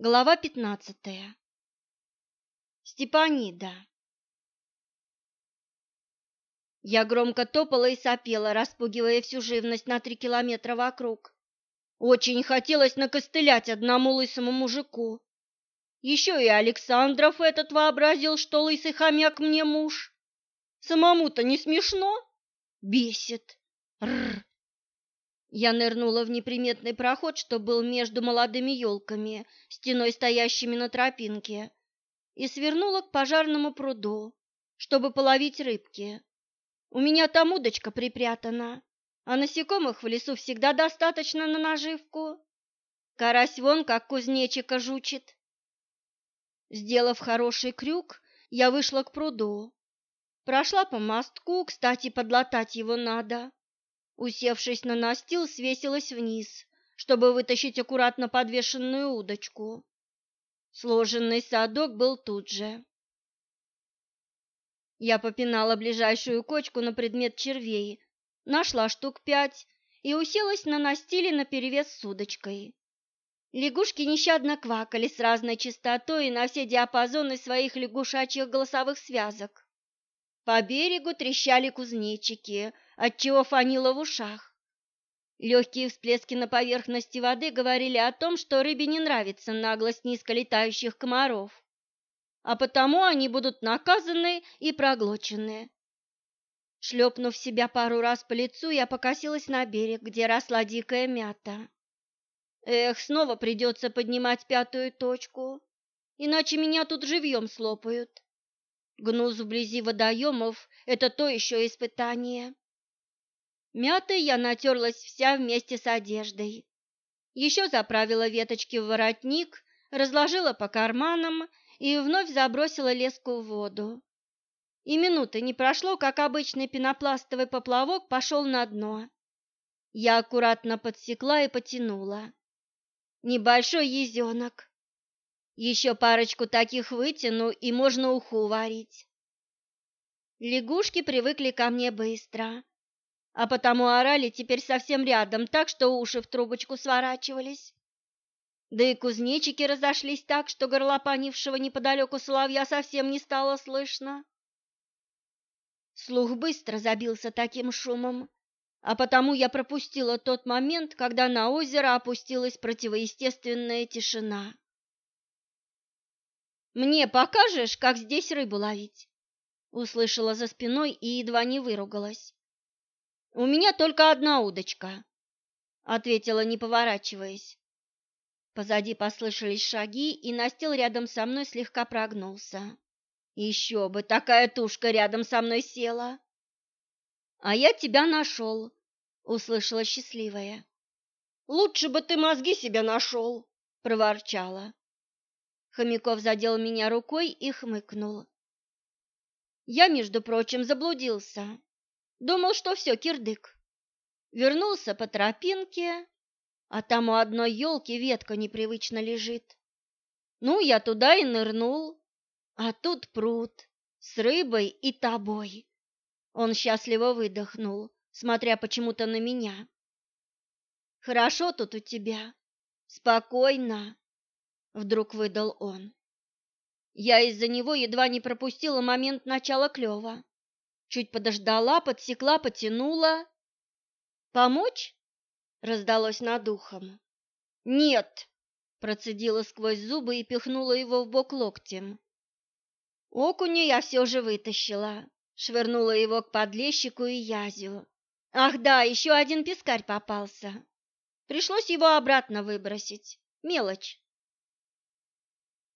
Глава пятнадцатая. Степанида. Я громко топала и сопела, распугивая всю живность на три километра вокруг. Очень хотелось накостылять одному лысому мужику. Еще и Александров этот вообразил, что лысый хомяк мне муж. Самому-то не смешно? Бесит. Рр. Я нырнула в неприметный проход, что был между молодыми елками, стеной стоящими на тропинке, и свернула к пожарному пруду, чтобы половить рыбки. У меня там удочка припрятана, а насекомых в лесу всегда достаточно на наживку. Карась вон как кузнечика жучит. Сделав хороший крюк, я вышла к пруду. Прошла по мостку, кстати, подлатать его надо Усевшись на настил, свесилась вниз, чтобы вытащить аккуратно подвешенную удочку. Сложенный садок был тут же. Я попинала ближайшую кочку на предмет червей, нашла штук пять и уселась на настиле наперевес с удочкой. Лягушки нещадно квакали с разной частотой и на все диапазоны своих лягушачьих голосовых связок. По берегу трещали кузнечики, отчего фанило в ушах. Легкие всплески на поверхности воды говорили о том, что рыбе не нравится наглость низко летающих комаров, а потому они будут наказаны и проглочены. Шлепнув себя пару раз по лицу, я покосилась на берег, где росла дикая мята. Эх, снова придется поднимать пятую точку, иначе меня тут живьем слопают. Гнус вблизи водоемов – это то еще испытание. Мятой я натерлась вся вместе с одеждой. Еще заправила веточки в воротник, разложила по карманам и вновь забросила леску в воду. И минуты не прошло, как обычный пенопластовый поплавок пошел на дно. Я аккуратно подсекла и потянула. Небольшой езенок. Еще парочку таких вытяну, и можно уху варить. Лягушки привыкли ко мне быстро, а потому орали теперь совсем рядом, так что уши в трубочку сворачивались. Да и кузнечики разошлись так, что горлопанившего неподалеку соловья совсем не стало слышно. Слух быстро забился таким шумом, а потому я пропустила тот момент, когда на озеро опустилась противоестественная тишина. Мне покажешь, как здесь рыбу ловить? Услышала за спиной и едва не выругалась. У меня только одна удочка, ответила, не поворачиваясь. Позади послышались шаги, и настил рядом со мной слегка прогнулся. Еще бы, такая тушка рядом со мной села. А я тебя нашел, услышала счастливая. Лучше бы ты мозги себе нашел, проворчала. Хомяков задел меня рукой и хмыкнул. Я, между прочим, заблудился. Думал, что все, кирдык. Вернулся по тропинке, а там у одной елки ветка непривычно лежит. Ну, я туда и нырнул, а тут пруд с рыбой и тобой. Он счастливо выдохнул, смотря почему-то на меня. Хорошо тут у тебя, спокойно, вдруг выдал он. Я из-за него едва не пропустила момент начала клёва. Чуть подождала, подсекла, потянула. Помочь? раздалось над ухом. Нет, процедила сквозь зубы и пихнула его в бок локтем. Окуня я все же вытащила, швырнула его к подлещику и язю. Ах да, еще один пескарь попался. Пришлось его обратно выбросить. Мелочь.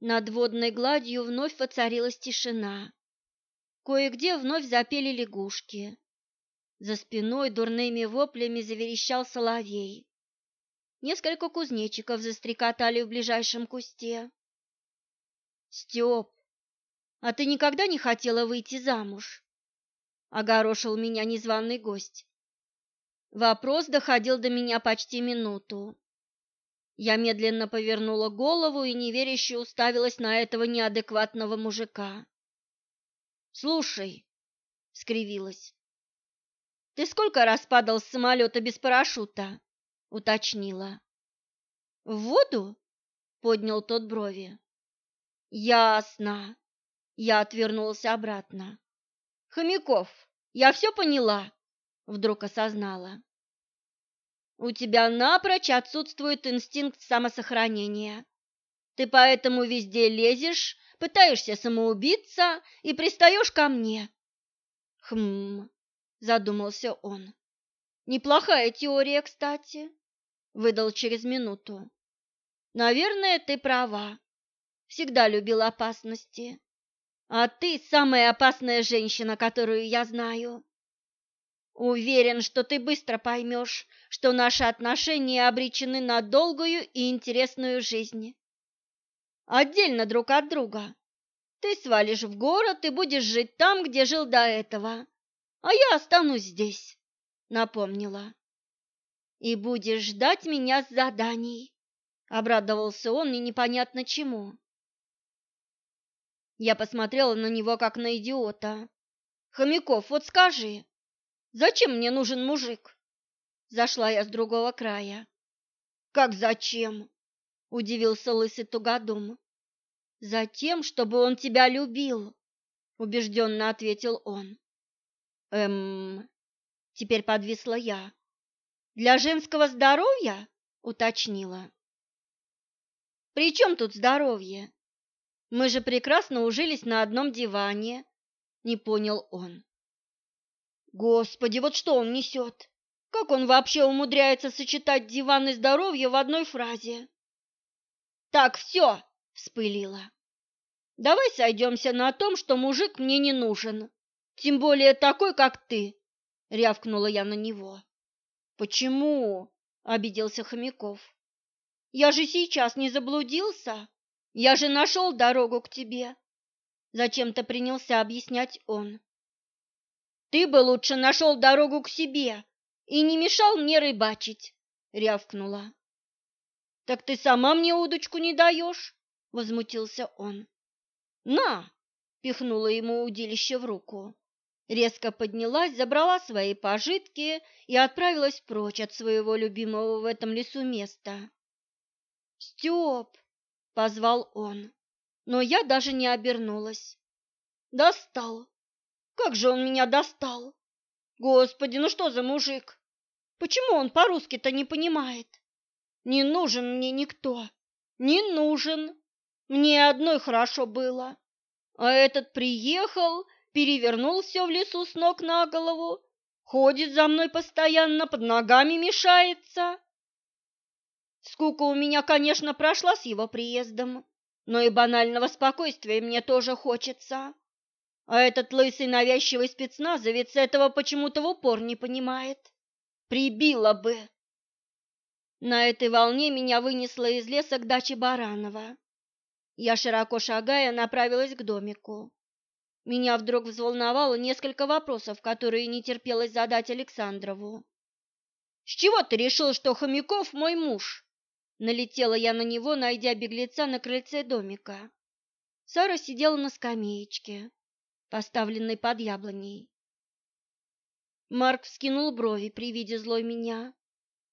Над водной гладью вновь воцарилась тишина. Кое-где вновь запели лягушки. За спиной дурными воплями заверещал соловей. Несколько кузнечиков застрекотали в ближайшем кусте. «Степ, а ты никогда не хотела выйти замуж?» — огорошил меня незваный гость. Вопрос доходил до меня почти минуту. Я медленно повернула голову и неверяще уставилась на этого неадекватного мужика. «Слушай», — скривилась, — «ты сколько раз падал с самолета без парашюта?» — уточнила. «В воду?» поднял тот брови. Ясно. Я отвернулся обратно. Хомяков, я все поняла, вдруг осознала. У тебя напрочь отсутствует инстинкт самосохранения. Ты поэтому везде лезешь, пытаешься самоубиться и пристаешь ко мне. Хм, задумался он. Неплохая теория, кстати, выдал через минуту. Наверное, ты права. Всегда любил опасности. А ты самая опасная женщина, которую я знаю. Уверен, что ты быстро поймешь, что наши отношения обречены на долгую и интересную жизнь. Отдельно друг от друга. Ты свалишь в город и будешь жить там, где жил до этого, а я останусь здесь, напомнила. И будешь ждать меня с заданий, обрадовался он и непонятно чему. Я посмотрела на него как на идиота. Хомяков, вот скажи, зачем мне нужен мужик? Зашла я с другого края. Как зачем? Удивился лысый тугодум. Затем, чтобы он тебя любил, убежденно ответил он. Эм, теперь подвисла я. Для женского здоровья? уточнила. При чем тут здоровье? Мы же прекрасно ужились на одном диване, не понял он. Господи, вот что он несет? Как он вообще умудряется сочетать диван и здоровье в одной фразе? Так, все, вспылила. Давай сойдемся на том, что мужик мне не нужен, тем более такой, как ты, рявкнула я на него. Почему? обиделся Хомяков. Я же сейчас не заблудился. Я же нашел дорогу к тебе. Зачем-то принялся объяснять он. Ты бы лучше нашел дорогу к себе и не мешал мне рыбачить, рявкнула. Так ты сама мне удочку не даешь? возмутился он. На, пихнула ему удилище в руку. Резко поднялась, забрала свои пожитки и отправилась прочь от своего любимого в этом лесу места. Степ, позвал он, но я даже не обернулась. Достал. Как же он меня достал? Господи, ну что за мужик? Почему он по-русски-то не понимает? Не нужен мне никто. Не нужен. Мне одной хорошо было. А этот приехал, перевернул все в лесу с ног на голову, ходит за мной постоянно, под ногами мешается. Скука у меня, конечно, прошла с его приездом, но и банального спокойствия мне тоже хочется. А этот лысый навязчивый спецназовец этого почему-то в упор не понимает. Прибило бы. На этой волне меня вынесло из леса к даче Баранова. Я, широко шагая, направилась к домику. Меня вдруг взволновало несколько вопросов, которые не терпелось задать Александрову. «С чего ты решил, что Хомяков мой муж?» Налетела я на него, найдя беглеца на крыльце домика. Сара сидела на скамеечке, поставленной под яблоней. Марк вскинул брови при виде злой меня,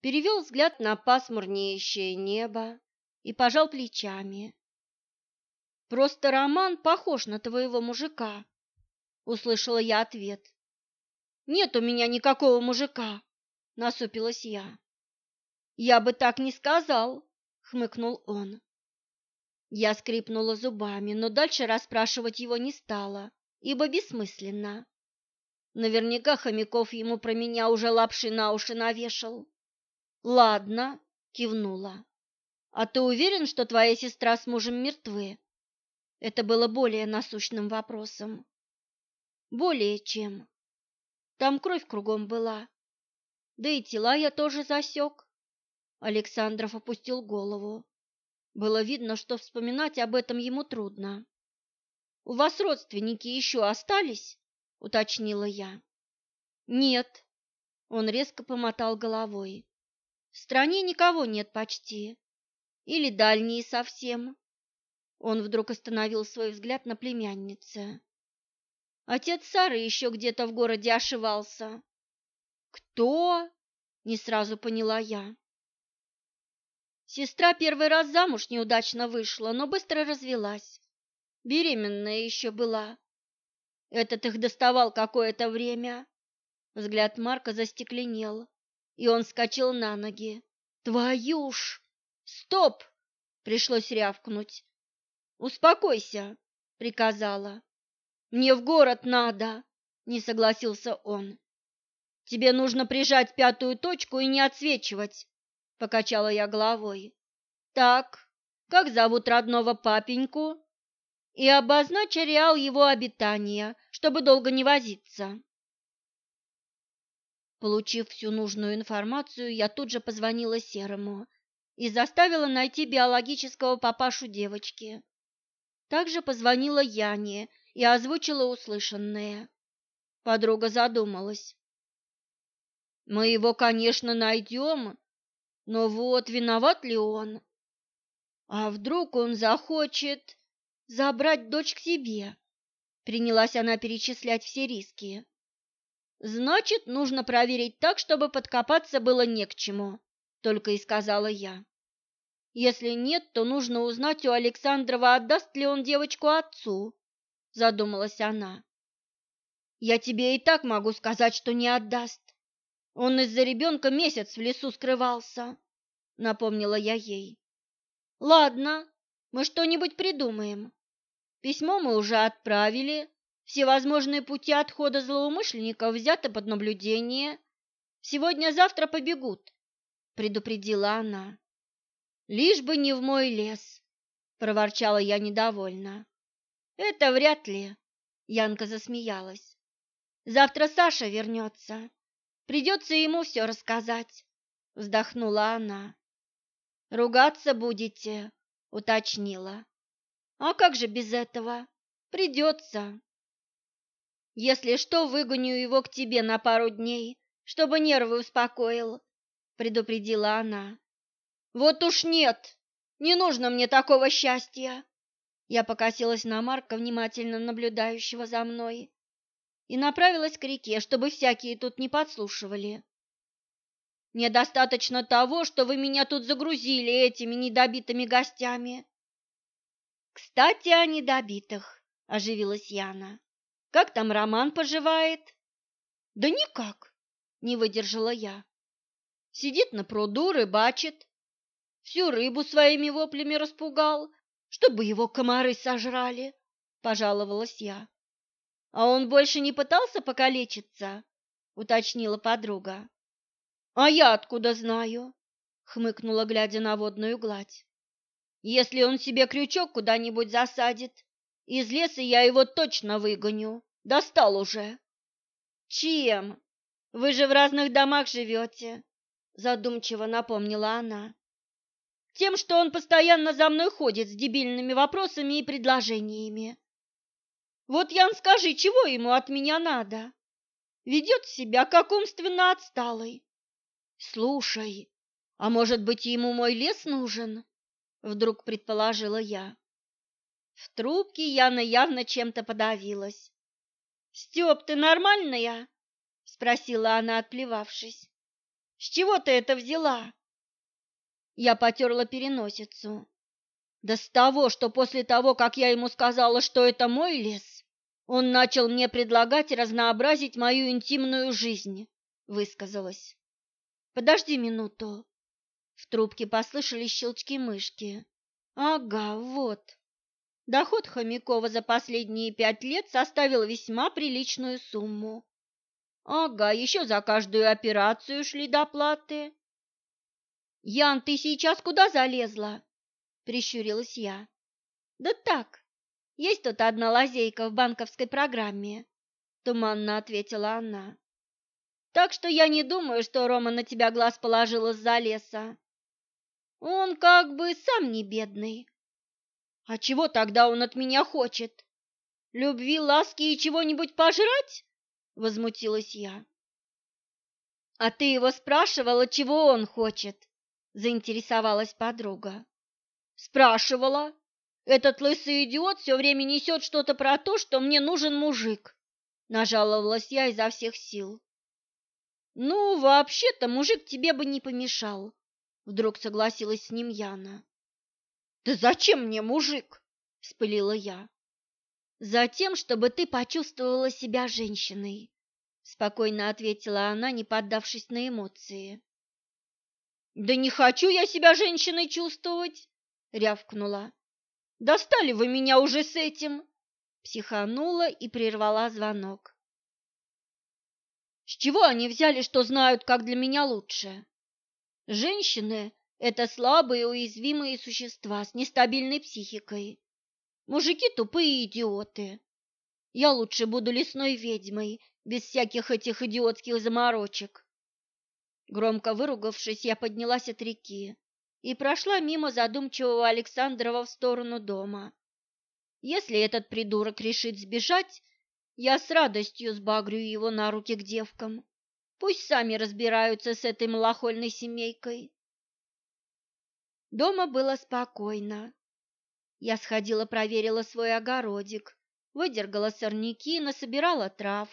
перевел взгляд на пасмурнеющее небо и пожал плечами. «Просто Роман похож на твоего мужика», — услышала я ответ. «Нет у меня никакого мужика», — насупилась я. Я бы так не сказал, хмыкнул он. Я скрипнула зубами, но дальше расспрашивать его не стала, ибо бессмысленно. Наверняка Хомяков ему про меня уже лапши на уши навешал. Ладно, кивнула. А ты уверен, что твоя сестра с мужем мертвы? Это было более насущным вопросом. Более чем. Там кровь кругом была. Да и тела я тоже засек. Александров опустил голову. Было видно, что вспоминать об этом ему трудно. «У вас родственники еще остались?» — уточнила я. «Нет», — он резко помотал головой. «В стране никого нет почти. Или дальние совсем». Он вдруг остановил свой взгляд на племяннице. Отец Сары еще где-то в городе ошивался. «Кто?» — не сразу поняла я. Сестра первый раз замуж неудачно вышла, но быстро развелась. Беременная еще была. Этот их доставал какое-то время. Взгляд Марка застекленел, и он вскочил на ноги. «Твою ж! Стоп!» — пришлось рявкнуть. «Успокойся!» — приказала. «Мне в город надо!» — не согласился он. «Тебе нужно прижать пятую точку и не отсвечивать!» — покачала я головой. «Так, как зовут родного папеньку?» «И обозначь ареал его обитания, чтобы долго не возиться!» Получив всю нужную информацию, я тут же позвонила Серому и заставила найти биологического папашу девочки. Также позвонила Яне и озвучила услышанное. Подруга задумалась. «Мы его, конечно, найдем, но вот виноват ли он? А вдруг он захочет забрать дочь к себе?» Принялась она перечислять все риски. «Значит, нужно проверить так, чтобы подкопаться было не к чему», — только и сказала я. Если нет, то нужно узнать у Александрова, отдаст ли он девочку отцу, задумалась она. Я тебе и так могу сказать, что не отдаст. Он из-за ребенка месяц в лесу скрывался, напомнила я ей. Ладно, мы что-нибудь придумаем. Письмо мы уже отправили, все возможные пути отхода злоумышленников взяты под наблюдение. Сегодня-завтра побегут, предупредила она. Лишь бы не в мой лес, проворчала я недовольно. Это вряд ли, Янка засмеялась. Завтра Саша вернется. Придется ему все рассказать, вздохнула она. Ругаться будете, уточнила. А как же без этого? Придется. Если что, выгоню его к тебе на пару дней, чтобы нервы успокоил, предупредила она. Вот уж нет, не нужно мне такого счастья. Я покосилась на Марка, внимательно наблюдающего за мной, и направилась к реке, чтобы всякие тут не подслушивали. Недостаточно того, что вы меня тут загрузили этими недобитыми гостями. Кстати, о недобитых, оживилась Яна. Как там Роман поживает? Да никак, не выдержала я. Сидит на пруду, рыбачит, всю рыбу своими воплями распугал, чтобы его комары сожрали, пожаловалась я. А он больше не пытался покалечиться, уточнила подруга. А я откуда знаю? хмыкнула, глядя на водную гладь. Если он себе крючок куда-нибудь засадит, из леса я его точно выгоню. Достал уже. Чем? Вы же в разных домах живете, задумчиво напомнила она. Тем, что он постоянно за мной ходит с дебильными вопросами и предложениями. Вот, Ян, скажи, чего ему от меня надо? Ведет себя как умственно отсталый. Слушай, а может быть, ему мой лес нужен? Вдруг предположила я. В трубке Яна явно чем-то подавилась. «Степ, ты нормальная?» — спросила она, отплевавшись. «С чего ты это взяла?» Я потерла переносицу. Да с того, что после того, как я ему сказала, что это мой лес, он начал мне предлагать разнообразить мою интимную жизнь, высказалась. Подожди минуту. В трубке послышались щелчки мышки. Ага, вот. Доход Хомякова за последние пять лет составил весьма приличную сумму. Ага, еще за каждую операцию шли доплаты. Ян, ты сейчас куда залезла? Прищурилась я. Да так, есть тут одна лазейка в банковской программе, туманно ответила она. Так что я не думаю, что Рома на тебя глаз положил из-за леса. Он как бы сам не бедный. А чего тогда он от меня хочет? Любви, ласки и чего-нибудь пожрать? Возмутилась я. А ты его спрашивала, чего он хочет? заинтересовалась подруга. Спрашивала. Этот лысый идиот все время несет что-то про то, что мне нужен мужик. Нажаловалась я изо всех сил. Ну, вообще-то мужик тебе бы не помешал. Вдруг согласилась с ним Яна. «Да зачем мне мужик?» – вспылила я. «Затем, чтобы ты почувствовала себя женщиной», – спокойно ответила она, не поддавшись на эмоции. «Да не хочу я себя женщиной чувствовать!» – рявкнула. «Достали вы меня уже с этим!» Психанула и прервала звонок. С чего они взяли, что знают, как для меня лучше? Женщины – это слабые, уязвимые существа с нестабильной психикой. Мужики – тупые идиоты. Я лучше буду лесной ведьмой, без всяких этих идиотских заморочек. Громко выругавшись, я поднялась от реки и прошла мимо задумчивого Александрова в сторону дома. Если этот придурок решит сбежать, я с радостью сбагрю его на руки к девкам. Пусть сами разбираются с этой малохольной семейкой. Дома было спокойно. Я сходила, проверила свой огородик, выдергала сорняки, насобирала трав.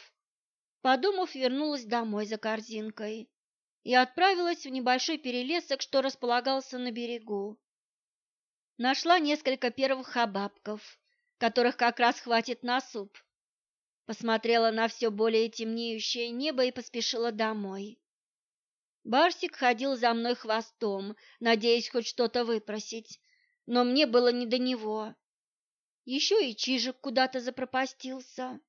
Подумав, вернулась домой за корзинкой и отправилась в небольшой перелесок, что располагался на берегу. Нашла несколько первых хабабков, которых как раз хватит на суп. Посмотрела на все более темнеющее небо и поспешила домой. Барсик ходил за мной хвостом, надеясь хоть что-то выпросить, но мне было не до него. Еще и Чижик куда-то запропастился.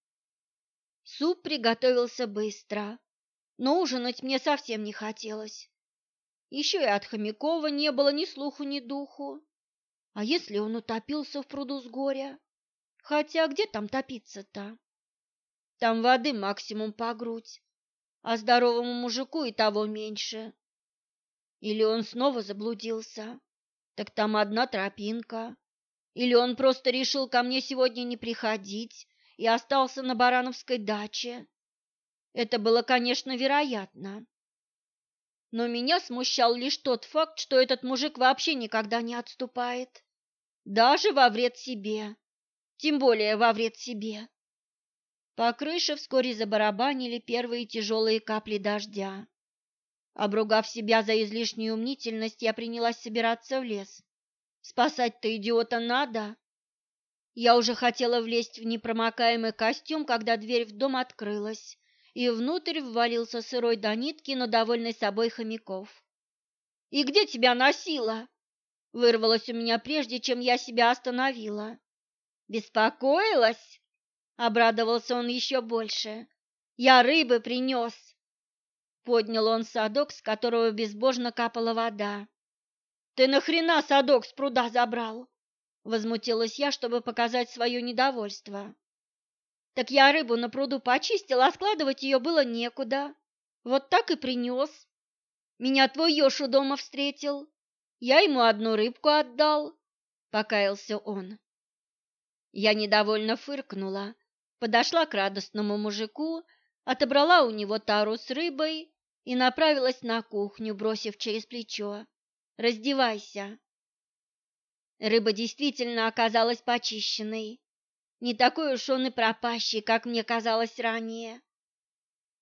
Суп приготовился быстро, но ужинать мне совсем не хотелось. Еще и от Хомякова не было ни слуху, ни духу. А если он утопился в пруду с горя? Хотя где там топиться-то? Там воды максимум по грудь, а здоровому мужику и того меньше. Или он снова заблудился, так там одна тропинка. Или он просто решил ко мне сегодня не приходить и остался на Барановской даче. Это было, конечно, вероятно. Но меня смущал лишь тот факт, что этот мужик вообще никогда не отступает. Даже во вред себе. Тем более во вред себе. По крыше вскоре забарабанили первые тяжелые капли дождя. Обругав себя за излишнюю мнительность, я принялась собираться в лес. Спасать-то идиота надо. Я уже хотела влезть в непромокаемый костюм, когда дверь в дом открылась, и внутрь ввалился сырой до нитки, но довольный собой хомяков. «И где тебя носило?» — вырвалось у меня прежде, чем я себя остановила. «Беспокоилась?» — обрадовался он еще больше. «Я рыбы принес!» Поднял он садок, с которого безбожно капала вода. «Ты нахрена садок с пруда забрал?» Возмутилась я, чтобы показать свое недовольство. Так я рыбу на пруду почистила, а складывать ее было некуда. Вот так и принес. Меня твой еж у дома встретил. Я ему одну рыбку отдал, — покаялся он. Я недовольно фыркнула, подошла к радостному мужику, отобрала у него тару с рыбой и направилась на кухню, бросив через плечо. «Раздевайся». Рыба действительно оказалась почищенной. Не такой уж он и пропащий, как мне казалось ранее.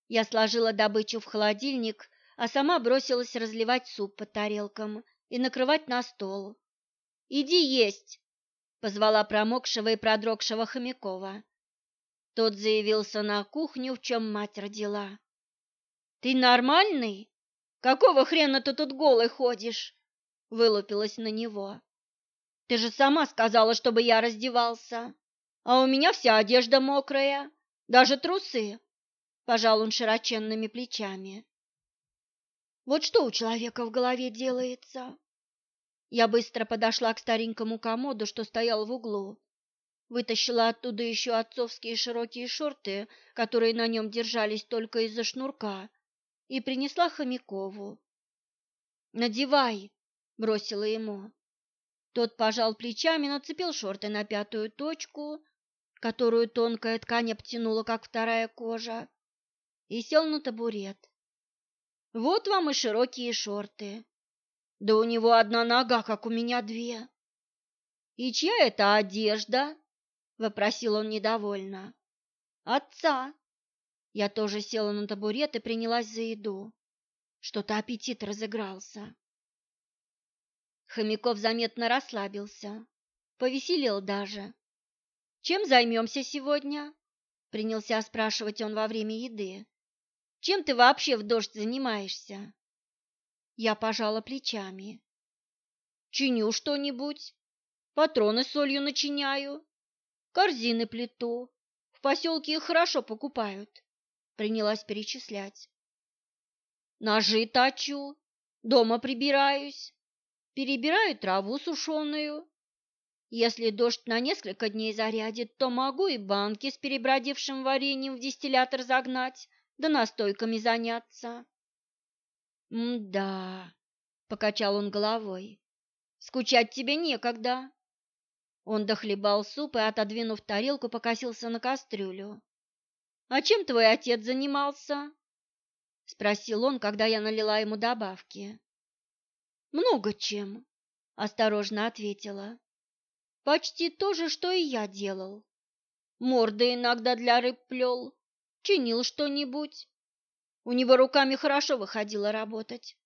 Я сложила добычу в холодильник, а сама бросилась разливать суп по тарелкам и накрывать на стол. «Иди есть!» — позвала промокшего и продрогшего Хомякова. Тот заявился на кухню, в чем мать родила. «Ты нормальный? Какого хрена ты тут голый ходишь?» — вылупилась на него. «Ты же сама сказала, чтобы я раздевался!» а у меня вся одежда мокрая, даже трусы. Пожал он широченными плечами. Вот что у человека в голове делается? Я быстро подошла к старенькому комоду, что стоял в углу, вытащила оттуда еще отцовские широкие шорты, которые на нем держались только из-за шнурка, и принесла Хомякову. «Надевай!» — бросила ему. Тот пожал плечами, нацепил шорты на пятую точку которую тонкая ткань обтянула, как вторая кожа, и сел на табурет. Вот вам и широкие шорты. Да у него одна нога, как у меня две. И чья это одежда? Вопросил он недовольно. Отца. Я тоже села на табурет и принялась за еду. Что-то аппетит разыгрался. Хомяков заметно расслабился, повеселел даже. «Чем займемся сегодня?» — принялся спрашивать он во время еды. «Чем ты вообще в дождь занимаешься?» Я пожала плечами. «Чиню что-нибудь, патроны солью начиняю, корзины плету. В поселке их хорошо покупают», — принялась перечислять. «Ножи точу, дома прибираюсь, перебираю траву сушеную. Если дождь на несколько дней зарядит, то могу и банки с перебродившим вареньем в дистиллятор загнать, да настойками заняться. «М-да», — покачал он головой, — «скучать тебе некогда». Он дохлебал суп и, отодвинув тарелку, покосился на кастрюлю. «А чем твой отец занимался?» — спросил он, когда я налила ему добавки. «Много чем», — осторожно ответила. «Почти то же, что и я делал. Морды иногда для рыб плел, чинил что-нибудь. У него руками хорошо выходило работать».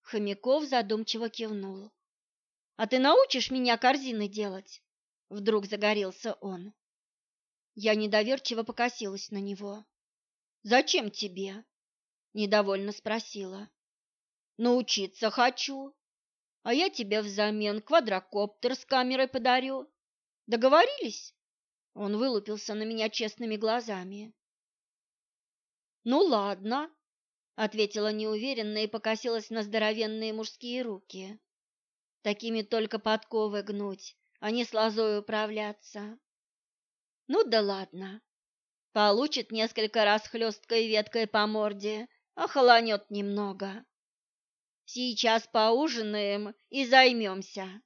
Хомяков задумчиво кивнул. «А ты научишь меня корзины делать?» Вдруг загорелся он. Я недоверчиво покосилась на него. «Зачем тебе?» Недовольно спросила. Научиться хочу. А я тебе взамен квадрокоптер с камерой подарю. Договорились? Он вылупился на меня честными глазами. Ну ладно, ответила неуверенно и покосилась на здоровенные мужские руки. Такими только подковы гнуть, а не с лозой управляться. Ну да ладно. Получит несколько раз хлесткой веткой по морде, охолонет немного. Сейчас поужинаем и займемся.